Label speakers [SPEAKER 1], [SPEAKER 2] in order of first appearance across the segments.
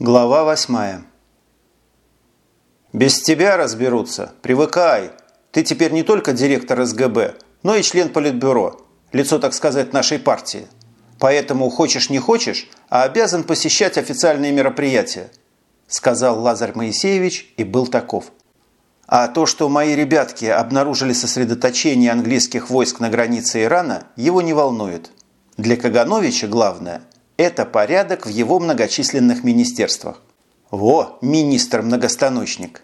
[SPEAKER 1] Глава восьмая. «Без тебя разберутся. Привыкай. Ты теперь не только директор СГБ, но и член Политбюро, лицо, так сказать, нашей партии. Поэтому хочешь не хочешь, а обязан посещать официальные мероприятия», сказал Лазарь Моисеевич и был таков. А то, что мои ребятки обнаружили сосредоточение английских войск на границе Ирана, его не волнует. Для Кагановича главное – это порядок в его многочисленных министерствах. Во, министр-многостаночник.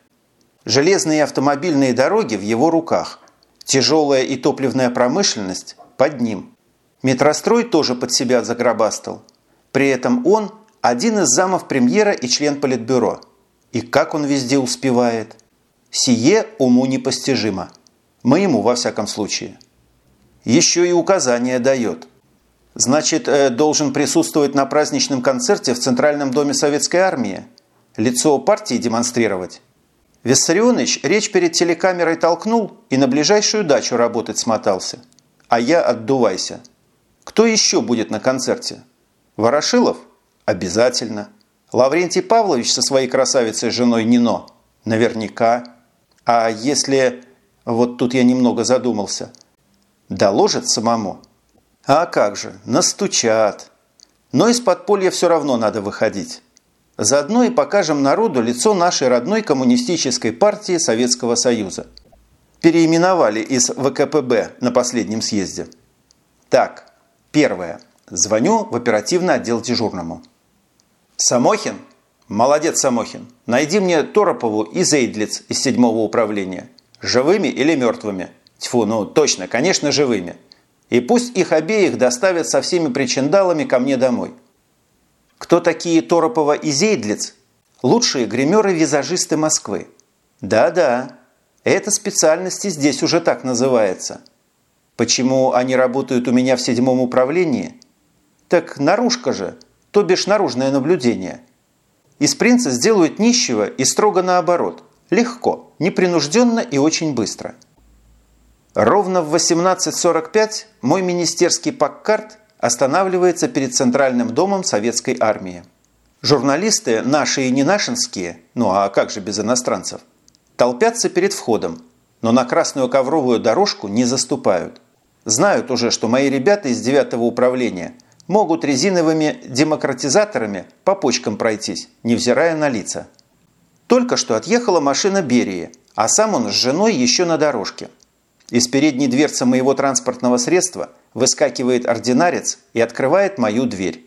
[SPEAKER 1] Железные и автомобильные дороги в его руках. Тяжелая и топливная промышленность под ним. Метрострой тоже под себя загробастал. При этом он один из замов премьера и член политбюро. И как он везде успевает? Сие уму непостижимо. Моему, во всяком случае. Еще и указания дает – Значит, э, должен присутствовать на праздничном концерте в Центральном доме Советской Армии? Лицо партии демонстрировать? Виссарионович речь перед телекамерой толкнул и на ближайшую дачу работать смотался. А я отдувайся. Кто еще будет на концерте? Ворошилов? Обязательно. Лаврентий Павлович со своей красавицей женой Нино? Наверняка. А если... Вот тут я немного задумался. Доложит самому? А как же, настучат. Но из подполья все равно надо выходить. Заодно и покажем народу лицо нашей родной коммунистической партии Советского Союза. Переименовали из ВКПБ на последнем съезде. Так, первое. Звоню в оперативный отдел дежурному. Самохин? Молодец, Самохин. Найди мне Торопову и Зейдлиц из седьмого управления. Живыми или мертвыми? Тьфу, ну точно, конечно, живыми. И пусть их обеих доставят со всеми причиндалами ко мне домой. Кто такие Торопова и Зейдлиц? Лучшие гримеры-визажисты Москвы. Да-да, эта специальность здесь уже так называется. Почему они работают у меня в седьмом управлении? Так наружка же, то бишь наружное наблюдение. Из принца сделают нищего и строго наоборот. Легко, непринужденно и очень быстро – Ровно в 18.45 мой министерский паккарт останавливается перед Центральным домом Советской Армии. Журналисты, наши и не нашинские, ну а как же без иностранцев, толпятся перед входом, но на красную ковровую дорожку не заступают. Знают уже, что мои ребята из 9 управления могут резиновыми демократизаторами по почкам пройтись, невзирая на лица. Только что отъехала машина Берии, а сам он с женой еще на дорожке – из передней дверцы моего транспортного средства выскакивает ординарец и открывает мою дверь.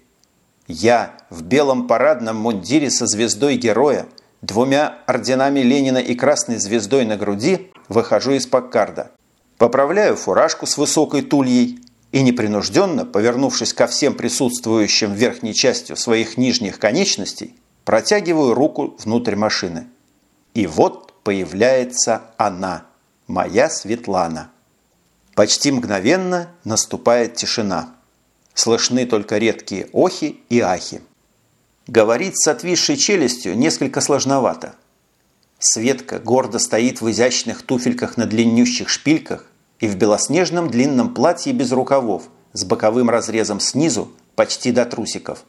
[SPEAKER 1] Я в белом парадном мундире со звездой героя, двумя орденами Ленина и красной звездой на груди выхожу из Паккарда. Поправляю фуражку с высокой тульей и непринужденно, повернувшись ко всем присутствующим верхней частью своих нижних конечностей, протягиваю руку внутрь машины. И вот появляется она – Моя Светлана. Почти мгновенно наступает тишина. Слышны только редкие охи и ахи. Говорить с отвисшей челюстью несколько сложновато. Светка гордо стоит в изящных туфельках на длиннющих шпильках и в белоснежном длинном платье без рукавов с боковым разрезом снизу почти до трусиков.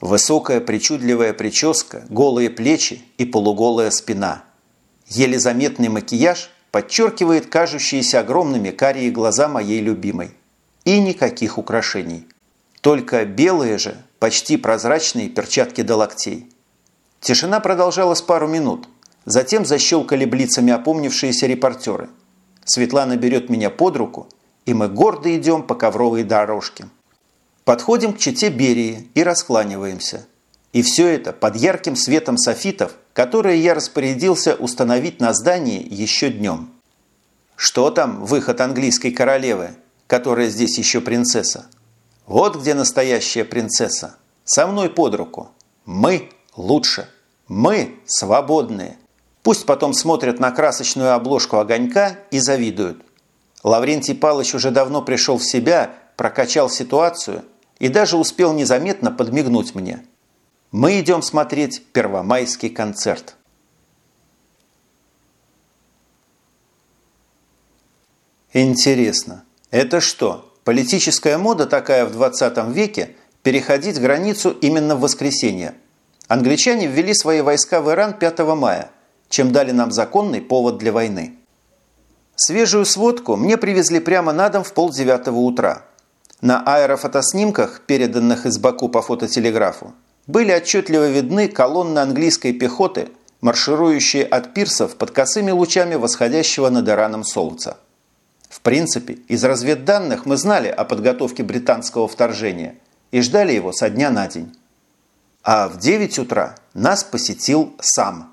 [SPEAKER 1] Высокая причудливая прическа, голые плечи и полуголая спина. Еле заметный макияж подчеркивает кажущиеся огромными карие глаза моей любимой. И никаких украшений. Только белые же, почти прозрачные перчатки до локтей. Тишина продолжалась пару минут. Затем защелкали блицами опомнившиеся репортеры. Светлана берет меня под руку, и мы гордо идем по ковровой дорожке. Подходим к чете Берии и раскланиваемся. И все это под ярким светом софитов которые я распорядился установить на здании еще днем. Что там выход английской королевы, которая здесь еще принцесса? Вот где настоящая принцесса. Со мной под руку. Мы лучше. Мы свободные. Пусть потом смотрят на красочную обложку огонька и завидуют. Лаврентий Палыч уже давно пришел в себя, прокачал ситуацию и даже успел незаметно подмигнуть мне – мы идем смотреть первомайский концерт. Интересно, это что, политическая мода такая в 20 веке переходить границу именно в воскресенье? англичане ввели свои войска в Иран 5 мая, чем дали нам законный повод для войны. Свежую сводку мне привезли прямо на дом в полдевятого утра. На аэрофотоснимках, переданных из Баку по фототелеграфу, были отчетливо видны колонны английской пехоты, марширующие от пирсов под косыми лучами восходящего над Ираном солнца. В принципе, из разведданных мы знали о подготовке британского вторжения и ждали его со дня на день. А в 9 утра нас посетил сам.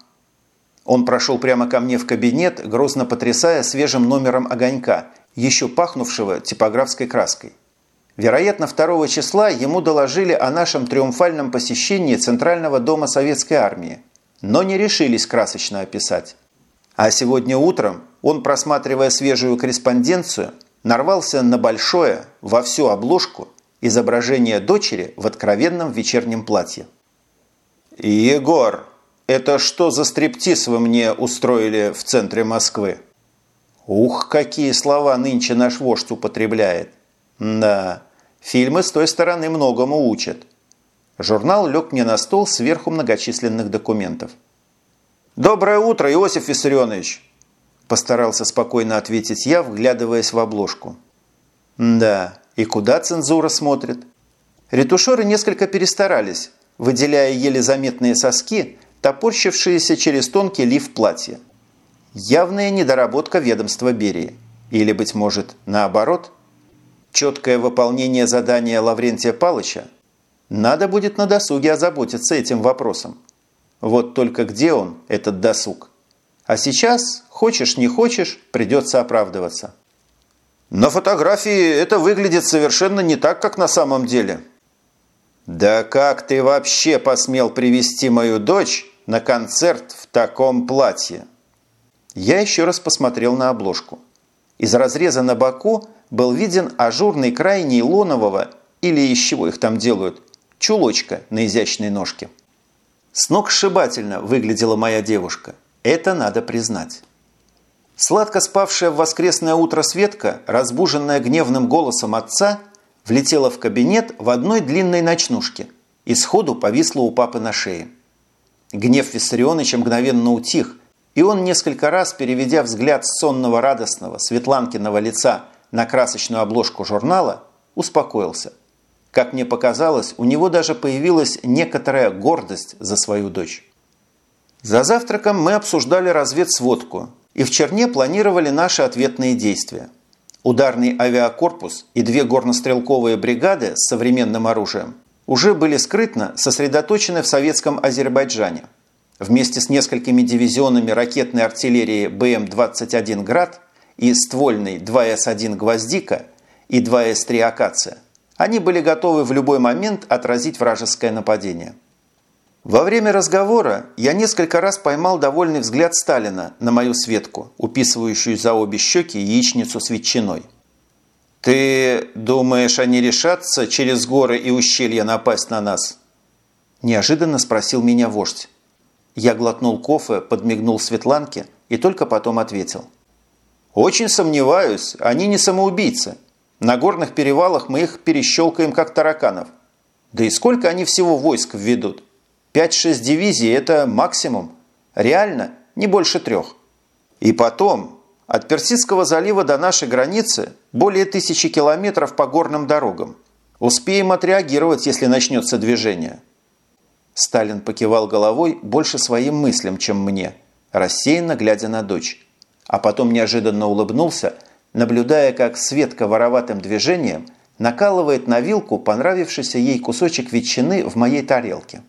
[SPEAKER 1] Он прошел прямо ко мне в кабинет, грозно потрясая свежим номером огонька, еще пахнувшего типографской краской. Вероятно, 2 числа ему доложили о нашем триумфальном посещении Центрального дома Советской Армии, но не решились красочно описать. А сегодня утром он, просматривая свежую корреспонденцию, нарвался на большое, во всю обложку, изображение дочери в откровенном вечернем платье. «Егор, это что за стриптиз вы мне устроили в центре Москвы?» «Ух, какие слова нынче наш вождь употребляет!» «Да, фильмы с той стороны многому учат». Журнал лег мне на стол сверху многочисленных документов. «Доброе утро, Иосиф Виссарионович!» Постарался спокойно ответить я, вглядываясь в обложку. «Да, и куда цензура смотрит?» Ретушеры несколько перестарались, выделяя еле заметные соски, топорщившиеся через тонкий лиф платья. Явная недоработка ведомства Берии. Или, быть может, наоборот? Четкое выполнение задания Лаврентия Палыча? Надо будет на досуге озаботиться этим вопросом. Вот только где он, этот досуг? А сейчас, хочешь не хочешь, придется оправдываться. На фотографии это выглядит совершенно не так, как на самом деле. Да как ты вообще посмел привести мою дочь на концерт в таком платье? Я еще раз посмотрел на обложку. Из разреза на боку был виден ажурный край нейлонового, или из чего их там делают, чулочка на изящной ножке. Сногсшибательно выглядела моя девушка. Это надо признать. Сладко спавшая в воскресное утро Светка, разбуженная гневным голосом отца, влетела в кабинет в одной длинной ночнушке и сходу повисла у папы на шее. Гнев Виссарионовича мгновенно утих, и он несколько раз, переведя взгляд с сонного радостного Светланкиного лица на красочную обложку журнала, успокоился – как мне показалось, у него даже появилась некоторая гордость за свою дочь. За завтраком мы обсуждали разведсводку и в Черне планировали наши ответные действия. Ударный авиакорпус и две горнострелковые бригады с современным оружием уже были скрытно сосредоточены в советском Азербайджане. Вместе с несколькими дивизионами ракетной артиллерии БМ-21 «Град» и ствольной 2С-1 «Гвоздика» и 2С-3 «Акация» Они были готовы в любой момент отразить вражеское нападение. Во время разговора я несколько раз поймал довольный взгляд Сталина на мою Светку, уписывающую за обе щеки яичницу с ветчиной. «Ты думаешь, они решатся через горы и ущелья напасть на нас?» Неожиданно спросил меня вождь. Я глотнул кофе, подмигнул Светланке и только потом ответил. «Очень сомневаюсь, они не самоубийцы. На горных перевалах мы их перещелкаем, как тараканов. Да и сколько они всего войск введут? 5-6 дивизий – это максимум. Реально не больше трех. И потом, от Персидского залива до нашей границы более тысячи километров по горным дорогам. Успеем отреагировать, если начнется движение. Сталин покивал головой больше своим мыслям, чем мне, рассеянно глядя на дочь. А потом неожиданно улыбнулся – наблюдая, как Светка вороватым движением накалывает на вилку понравившийся ей кусочек ветчины в моей тарелке.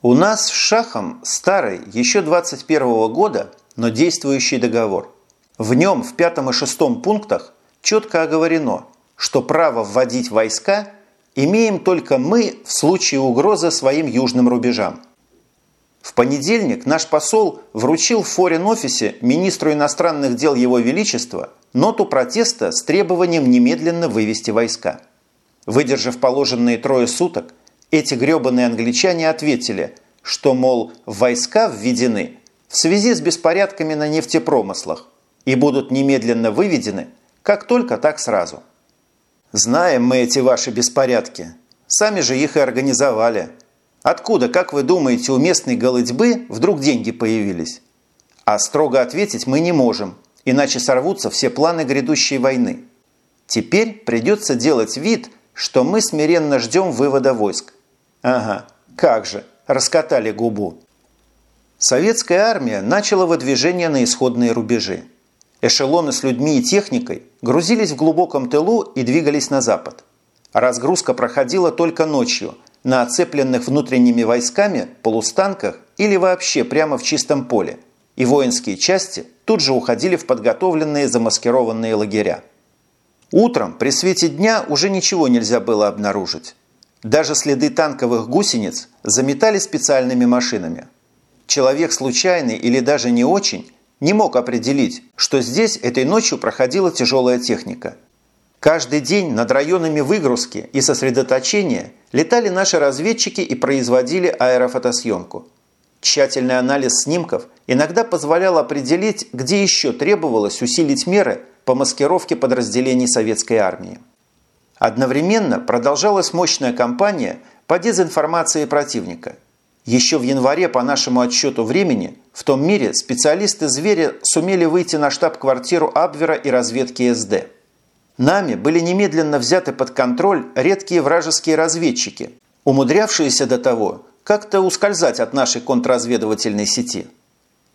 [SPEAKER 1] У нас с Шахом старый, еще 21 -го года, но действующий договор. В нем в пятом и шестом пунктах четко оговорено, что право вводить войска имеем только мы в случае угрозы своим южным рубежам – в понедельник наш посол вручил в форин-офисе министру иностранных дел Его Величества ноту протеста с требованием немедленно вывести войска. Выдержав положенные трое суток, эти гребаные англичане ответили, что, мол, войска введены в связи с беспорядками на нефтепромыслах и будут немедленно выведены как только так сразу. Знаем мы эти ваши беспорядки. Сами же их и организовали. Откуда, как вы думаете, у местной голытьбы вдруг деньги появились? А строго ответить мы не можем, иначе сорвутся все планы грядущей войны. Теперь придется делать вид, что мы смиренно ждем вывода войск. Ага, как же, раскатали губу. Советская армия начала выдвижение на исходные рубежи. Эшелоны с людьми и техникой грузились в глубоком тылу и двигались на запад. Разгрузка проходила только ночью на оцепленных внутренними войсками полустанках или вообще прямо в чистом поле, и воинские части тут же уходили в подготовленные замаскированные лагеря. Утром при свете дня уже ничего нельзя было обнаружить. Даже следы танковых гусениц заметали специальными машинами – Человек случайный или даже не очень не мог определить, что здесь этой ночью проходила тяжелая техника. Каждый день над районами выгрузки и сосредоточения летали наши разведчики и производили аэрофотосъемку. Тщательный анализ снимков иногда позволял определить, где еще требовалось усилить меры по маскировке подразделений советской армии. Одновременно продолжалась мощная кампания по дезинформации противника – еще в январе по нашему отсчету времени в том мире специалисты «Зверя» сумели выйти на штаб-квартиру Абвера и разведки СД. Нами были немедленно взяты под контроль редкие вражеские разведчики, умудрявшиеся до того как-то ускользать от нашей контрразведывательной сети.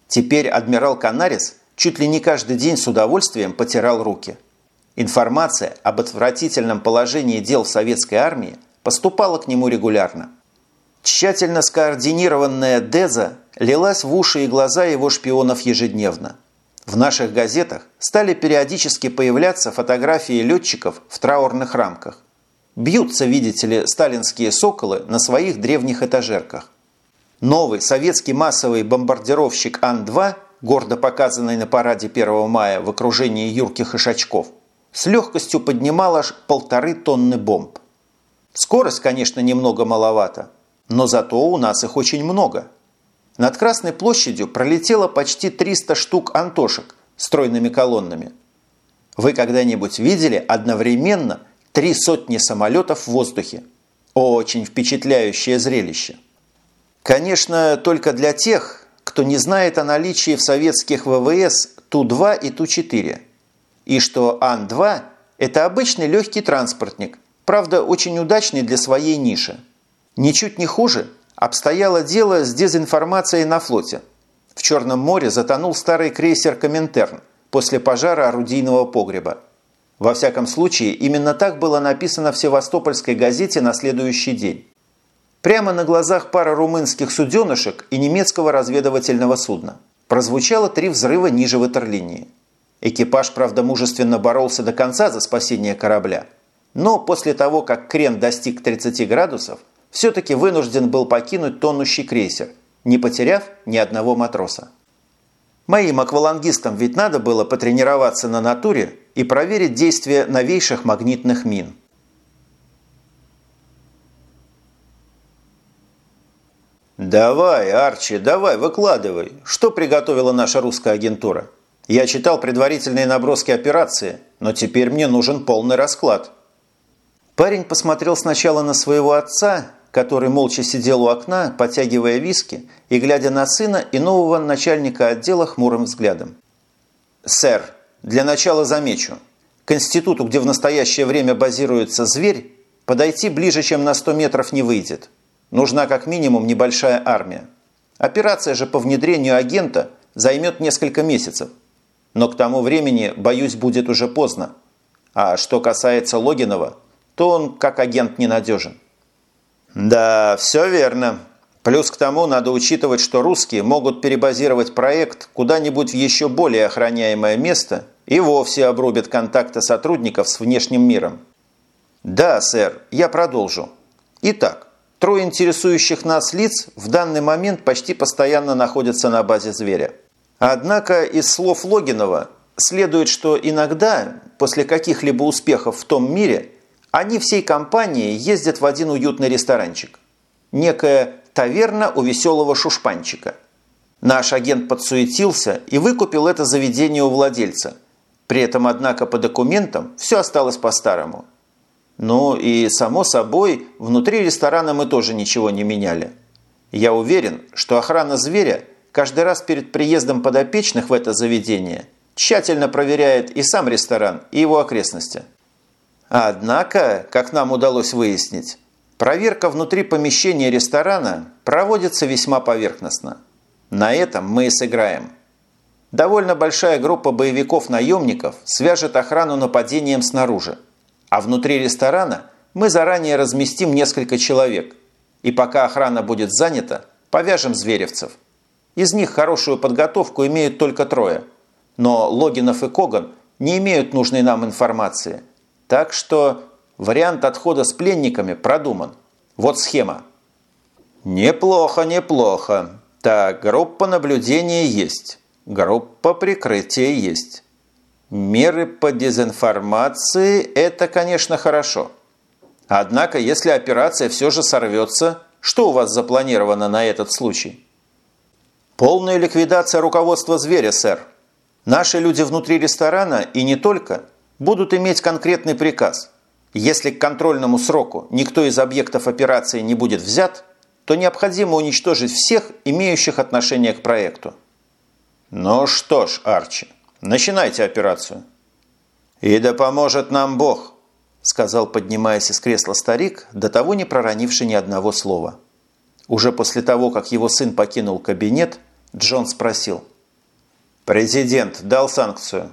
[SPEAKER 1] Теперь адмирал Канарис чуть ли не каждый день с удовольствием потирал руки. Информация об отвратительном положении дел в советской армии поступала к нему регулярно. Тщательно скоординированная Деза лилась в уши и глаза его шпионов ежедневно. В наших газетах стали периодически появляться фотографии летчиков в траурных рамках. Бьются, видите ли, сталинские «Соколы» на своих древних этажерках. Новый советский массовый бомбардировщик Ан-2, гордо показанный на параде 1 мая в окружении юрких ишачков, с легкостью поднимал аж полторы тонны бомб. Скорость, конечно, немного маловато, но зато у нас их очень много. Над Красной площадью пролетело почти 300 штук антошек стройными колоннами. Вы когда-нибудь видели одновременно три сотни самолетов в воздухе? Очень впечатляющее зрелище. Конечно, только для тех, кто не знает о наличии в советских ВВС Ту-2 и Ту-4. И что Ан-2 – это обычный легкий транспортник, правда, очень удачный для своей ниши. Ничуть не хуже обстояло дело с дезинформацией на флоте. В Черном море затонул старый крейсер «Коминтерн» после пожара орудийного погреба. Во всяком случае, именно так было написано в Севастопольской газете на следующий день. Прямо на глазах пары румынских суденышек и немецкого разведывательного судна прозвучало три взрыва ниже ватерлинии. Экипаж, правда, мужественно боролся до конца за спасение корабля. Но после того, как крен достиг 30 градусов, все-таки вынужден был покинуть тонущий крейсер, не потеряв ни одного матроса. Моим аквалангистам ведь надо было потренироваться на натуре и проверить действие новейших магнитных мин. «Давай, Арчи, давай, выкладывай. Что приготовила наша русская агентура? Я читал предварительные наброски операции, но теперь мне нужен полный расклад». Парень посмотрел сначала на своего отца который молча сидел у окна, потягивая виски и глядя на сына и нового начальника отдела хмурым взглядом. «Сэр, для начала замечу. К институту, где в настоящее время базируется зверь, подойти ближе, чем на 100 метров не выйдет. Нужна как минимум небольшая армия. Операция же по внедрению агента займет несколько месяцев. Но к тому времени, боюсь, будет уже поздно. А что касается Логинова, то он как агент ненадежен. Да, все верно. Плюс к тому надо учитывать, что русские могут перебазировать проект куда-нибудь в еще более охраняемое место и вовсе обрубят контакты сотрудников с внешним миром. Да, сэр, я продолжу. Итак, трое интересующих нас лиц в данный момент почти постоянно находятся на базе зверя. Однако из слов Логинова следует, что иногда, после каких-либо успехов в том мире – они всей компанией ездят в один уютный ресторанчик. Некая таверна у веселого шушпанчика. Наш агент подсуетился и выкупил это заведение у владельца. При этом, однако, по документам все осталось по-старому. Ну и, само собой, внутри ресторана мы тоже ничего не меняли. Я уверен, что охрана зверя каждый раз перед приездом подопечных в это заведение тщательно проверяет и сам ресторан, и его окрестности. Однако, как нам удалось выяснить, проверка внутри помещения ресторана проводится весьма поверхностно. На этом мы и сыграем. Довольно большая группа боевиков-наемников свяжет охрану нападением снаружи, а внутри ресторана мы заранее разместим несколько человек, и пока охрана будет занята, повяжем зверевцев. Из них хорошую подготовку имеют только трое. Но Логинов и Коган не имеют нужной нам информации. Так что вариант отхода с пленниками продуман. Вот схема. Неплохо, неплохо. Так, группа наблюдения есть. Группа прикрытия есть. Меры по дезинформации – это, конечно, хорошо. Однако, если операция все же сорвется, что у вас запланировано на этот случай? Полная ликвидация руководства зверя, сэр. Наши люди внутри ресторана и не только будут иметь конкретный приказ. Если к контрольному сроку никто из объектов операции не будет взят, то необходимо уничтожить всех, имеющих отношение к проекту. Ну что ж, Арчи, начинайте операцию. И да поможет нам Бог, – сказал, поднимаясь из кресла старик, до того не проронивший ни одного слова. Уже после того, как его сын покинул кабинет, Джон спросил. «Президент дал санкцию?»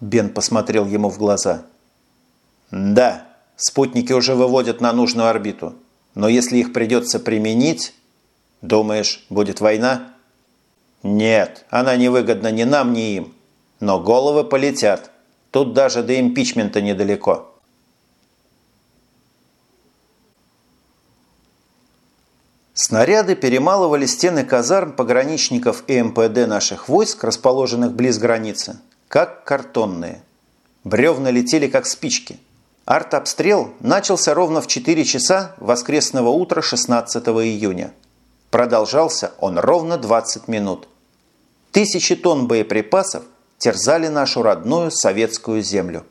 [SPEAKER 1] Бен посмотрел ему в глаза. «Да, спутники уже выводят на нужную орбиту. Но если их придется применить, думаешь, будет война?» «Нет, она невыгодна ни нам, ни им. Но головы полетят. Тут даже до импичмента недалеко». Снаряды перемалывали стены казарм пограничников и МПД наших войск, расположенных близ границы, как картонные. Бревна летели как спички. Артобстрел начался ровно в 4 часа воскресного утра 16 июня. Продолжался он ровно 20 минут. Тысячи тонн боеприпасов терзали нашу родную советскую землю.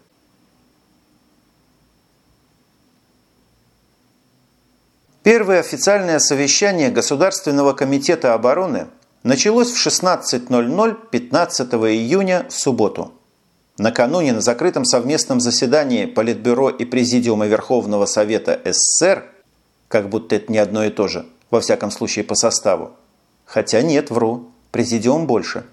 [SPEAKER 1] Первое официальное совещание Государственного комитета обороны началось в 16.00 15 июня в субботу. Накануне на закрытом совместном заседании Политбюро и Президиума Верховного Совета СССР, как будто это не одно и то же, во всяком случае по составу, хотя нет, вру, Президиум больше,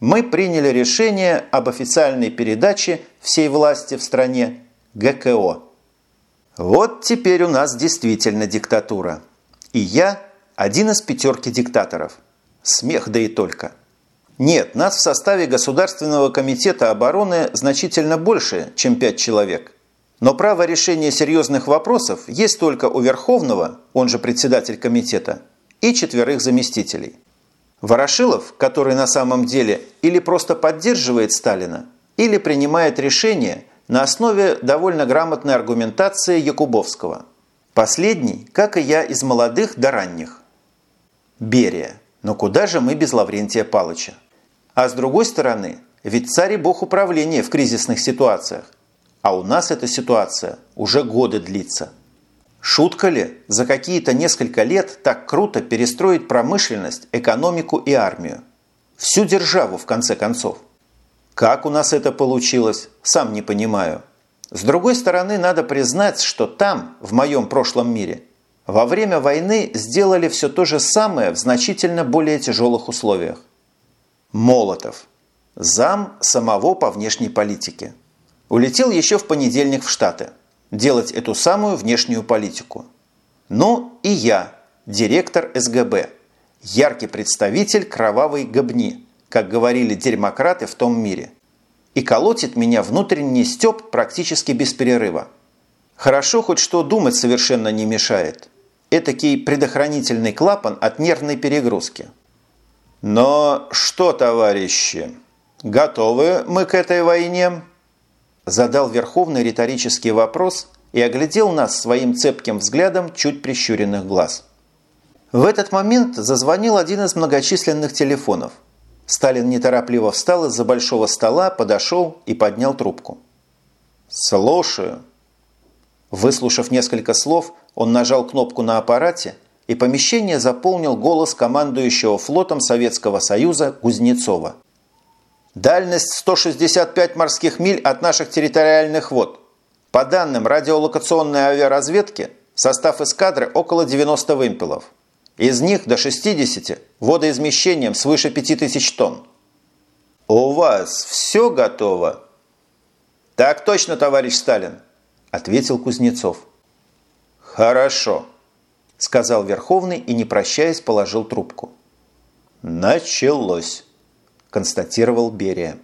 [SPEAKER 1] мы приняли решение об официальной передаче всей власти в стране ГКО – вот теперь у нас действительно диктатура. И я один из пятерки диктаторов. Смех да и только. Нет, нас в составе Государственного комитета обороны значительно больше, чем пять человек. Но право решения серьезных вопросов есть только у Верховного, он же председатель комитета, и четверых заместителей. Ворошилов, который на самом деле или просто поддерживает Сталина, или принимает решение – на основе довольно грамотной аргументации Якубовского. Последний, как и я, из молодых до ранних. Берия. Но куда же мы без Лаврентия Палыча? А с другой стороны, ведь царь и бог управления в кризисных ситуациях. А у нас эта ситуация уже годы длится. Шутка ли за какие-то несколько лет так круто перестроить промышленность, экономику и армию? Всю державу, в конце концов. Как у нас это получилось, сам не понимаю. С другой стороны, надо признать, что там, в моем прошлом мире, во время войны сделали все то же самое в значительно более тяжелых условиях. Молотов. Зам самого по внешней политике. Улетел еще в понедельник в Штаты. Делать эту самую внешнюю политику. Ну и я, директор СГБ. Яркий представитель кровавой гобни – как говорили дерьмократы в том мире. И колотит меня внутренний стёб практически без перерыва. Хорошо хоть что думать совершенно не мешает. Этакий предохранительный клапан от нервной перегрузки. Но что, товарищи, готовы мы к этой войне? Задал Верховный риторический вопрос и оглядел нас своим цепким взглядом чуть прищуренных глаз. В этот момент зазвонил один из многочисленных телефонов – Сталин неторопливо встал из-за большого стола, подошел и поднял трубку. «Слушаю». Выслушав несколько слов, он нажал кнопку на аппарате, и помещение заполнил голос командующего флотом Советского Союза Кузнецова. Дальность 165 морских миль от наших территориальных вод. По данным радиолокационной авиаразведки, состав эскадры около 90 вымпелов. Из них до 60 водоизмещением свыше 5000 тонн. «У вас все готово?» «Так точно, товарищ Сталин», – ответил Кузнецов. «Хорошо», – сказал Верховный и, не прощаясь, положил трубку. «Началось», – констатировал Берия.